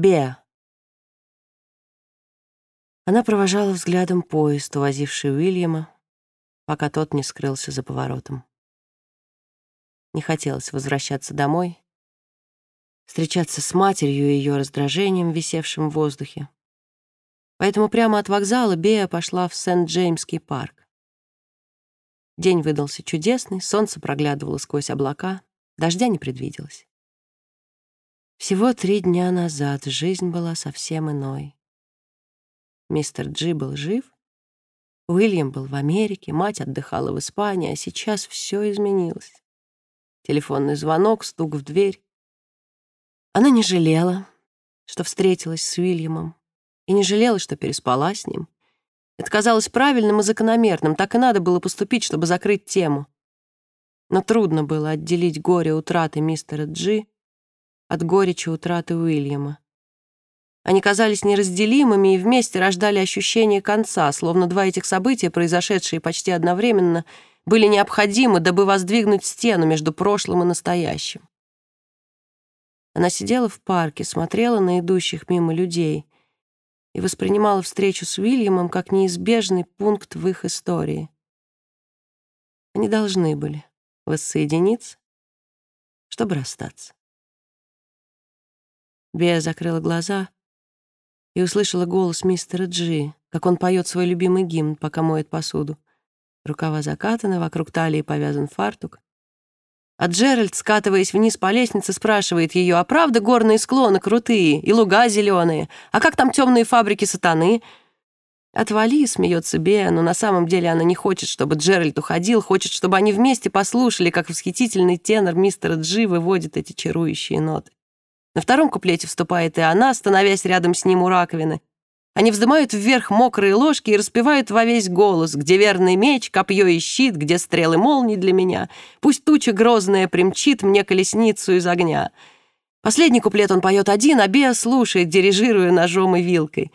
Беа. Она провожала взглядом поезд, увозивший Уильяма, пока тот не скрылся за поворотом. Не хотелось возвращаться домой, встречаться с матерью и ее раздражением, висевшим в воздухе. Поэтому прямо от вокзала Бея пошла в Сент-Джеймский парк. День выдался чудесный, солнце проглядывало сквозь облака, дождя не предвиделось. Всего три дня назад жизнь была совсем иной. Мистер Джи был жив, Уильям был в Америке, мать отдыхала в Испании, а сейчас все изменилось. Телефонный звонок, стук в дверь. Она не жалела, что встретилась с Уильямом, и не жалела, что переспала с ним. Это казалось правильным и закономерным, так и надо было поступить, чтобы закрыть тему. Но трудно было отделить горе утраты мистера Джи от горечи утраты Уильяма. Они казались неразделимыми и вместе рождали ощущение конца, словно два этих события, произошедшие почти одновременно, были необходимы, дабы воздвигнуть стену между прошлым и настоящим. Она сидела в парке, смотрела на идущих мимо людей и воспринимала встречу с Уильямом как неизбежный пункт в их истории. Они должны были воссоединиться, чтобы расстаться. Бея закрыла глаза и услышала голос мистера Джи, как он поет свой любимый гимн, пока моет посуду. Рукава закатаны, вокруг талии повязан фартук. А Джеральд, скатываясь вниз по лестнице, спрашивает ее, а правда горные склоны крутые и луга зеленые? А как там темные фабрики сатаны? Отвали, смеется Бея, но на самом деле она не хочет, чтобы Джеральд уходил, хочет, чтобы они вместе послушали, как восхитительный тенор мистера Джи выводит эти чарующие ноты. На втором куплете вступает и она, становясь рядом с ним у раковины. Они вздымают вверх мокрые ложки и распевают во весь голос, где верный меч, копье и щит, где стрелы молний для меня. Пусть туча грозная примчит мне колесницу из огня. Последний куплет он поет один, а Беа слушает, дирижируя ножом и вилкой.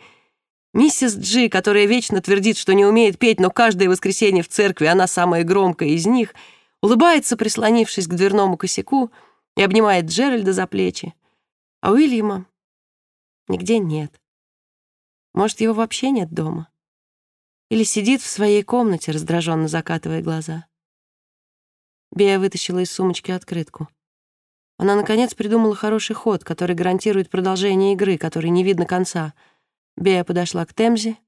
Миссис Джи, которая вечно твердит, что не умеет петь, но каждое воскресенье в церкви она самая громкая из них, улыбается, прислонившись к дверному косяку, и обнимает Джеральда за плечи. А Уильяма нигде нет. Может, его вообще нет дома? Или сидит в своей комнате, раздраженно закатывая глаза? Бея вытащила из сумочки открытку. Она, наконец, придумала хороший ход, который гарантирует продолжение игры, которой не видно конца. Бея подошла к Темзе,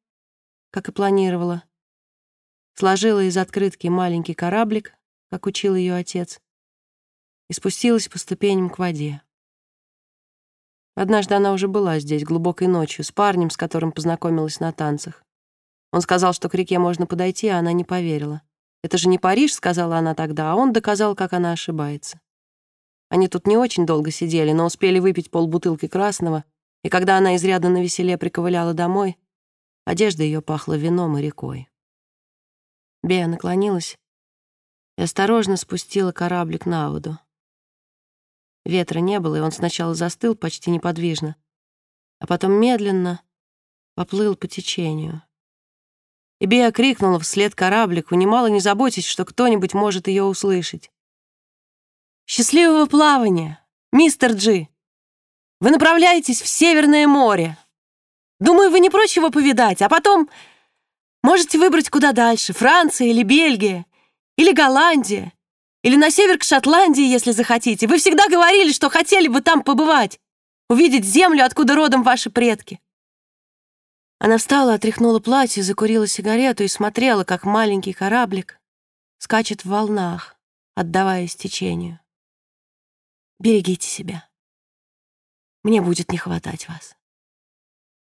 как и планировала, сложила из открытки маленький кораблик, как учил ее отец, и спустилась по ступеням к воде. Однажды она уже была здесь глубокой ночью с парнем, с которым познакомилась на танцах. Он сказал, что к реке можно подойти, а она не поверила. «Это же не Париж», — сказала она тогда, а он доказал, как она ошибается. Они тут не очень долго сидели, но успели выпить полбутылки красного, и когда она изрядно навеселе приковыляла домой, одежда ее пахла вином и рекой. Бея наклонилась и осторожно спустила кораблик на воду. Ветра не было, и он сначала застыл почти неподвижно, а потом медленно поплыл по течению. И Беа крикнула вслед кораблику, немало не заботясь, что кто-нибудь может ее услышать. «Счастливого плавания, мистер Джи! Вы направляетесь в Северное море. Думаю, вы не прочь его повидать, а потом можете выбрать куда дальше, Франция или Бельгия, или Голландия, или на север к Шотландии, если захотите. Вы всегда говорили, что хотели бы там побывать, увидеть землю, откуда родом ваши предки». Она встала, отряхнула платье, закурила сигарету и смотрела, как маленький кораблик скачет в волнах, отдаваясь течению. «Берегите себя. Мне будет не хватать вас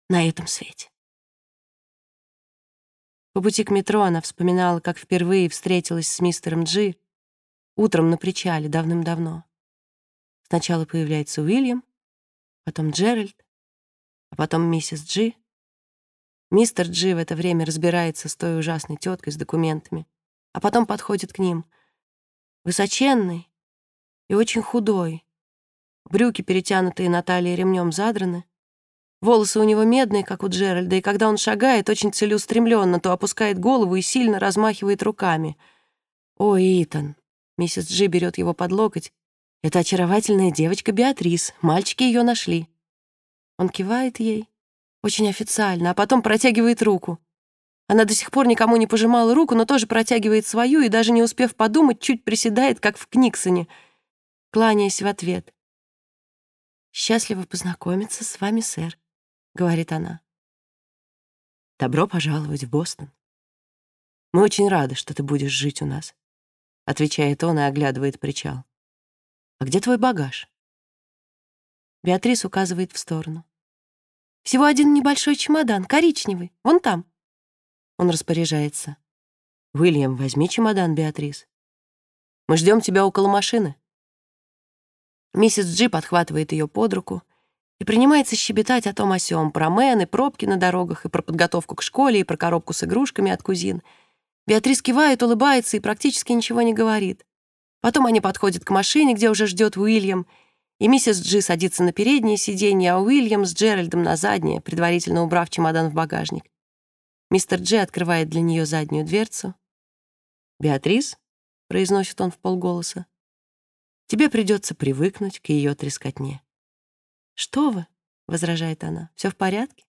на этом свете». По пути к метро она вспоминала, как впервые встретилась с мистером Джи, Утром на причале давным-давно. Сначала появляется Уильям, потом Джеральд, а потом миссис Джи. Мистер Джи в это время разбирается с той ужасной теткой с документами, а потом подходит к ним. Высоченный и очень худой. Брюки, перетянутые на талии ремнем, задраны. Волосы у него медные, как у Джеральда, и когда он шагает, очень целеустремленно, то опускает голову и сильно размахивает руками. «Ой, Итан, Миссис Джи берет его под локоть. Это очаровательная девочка Беатрис. Мальчики ее нашли. Он кивает ей, очень официально, а потом протягивает руку. Она до сих пор никому не пожимала руку, но тоже протягивает свою и, даже не успев подумать, чуть приседает, как в Книксоне, кланяясь в ответ. «Счастливо познакомиться с вами, сэр», — говорит она. «Добро пожаловать в Бостон. Мы очень рады, что ты будешь жить у нас», — отвечает он и оглядывает причал. «А где твой багаж?» Беатрис указывает в сторону. «Всего один небольшой чемодан, коричневый, вон там». Он распоряжается. «Уильям, возьми чемодан, Беатрис. Мы ждем тебя около машины». Миссис Джи подхватывает ее под руку и принимается щебетать о том о сём, про Мэн и пробки на дорогах, и про подготовку к школе, и про коробку с игрушками от кузин. Беатрис кивает, улыбается и практически ничего не говорит. Потом они подходят к машине, где уже ждет Уильям, и миссис Джи садится на переднее сиденье, а Уильям с Джеральдом на заднее, предварительно убрав чемодан в багажник. Мистер Джи открывает для нее заднюю дверцу. «Беатрис», — произносит он в полголоса, — «тебе придется привыкнуть к ее трескотне». «Что вы?» — возражает она. Все в порядке?»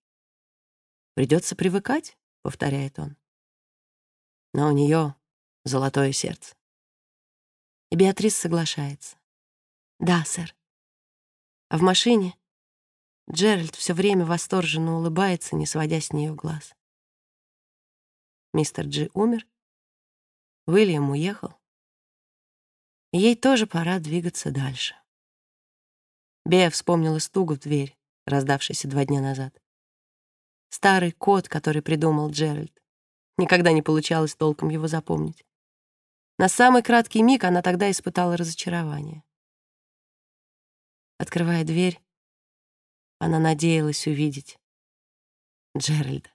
«Придется привыкать», — повторяет он. «Но у нее золотое сердце». И Беатрис соглашается. «Да, сэр». А в машине Джеральд все время восторженно улыбается, не сводя с нее глаз. Мистер Джи умер, Уильям уехал, и ей тоже пора двигаться дальше. Бея вспомнила стугу в дверь, раздавшийся два дня назад. Старый код, который придумал Джеральд. Никогда не получалось толком его запомнить. На самый краткий миг она тогда испытала разочарование. Открывая дверь, она надеялась увидеть Джеральда.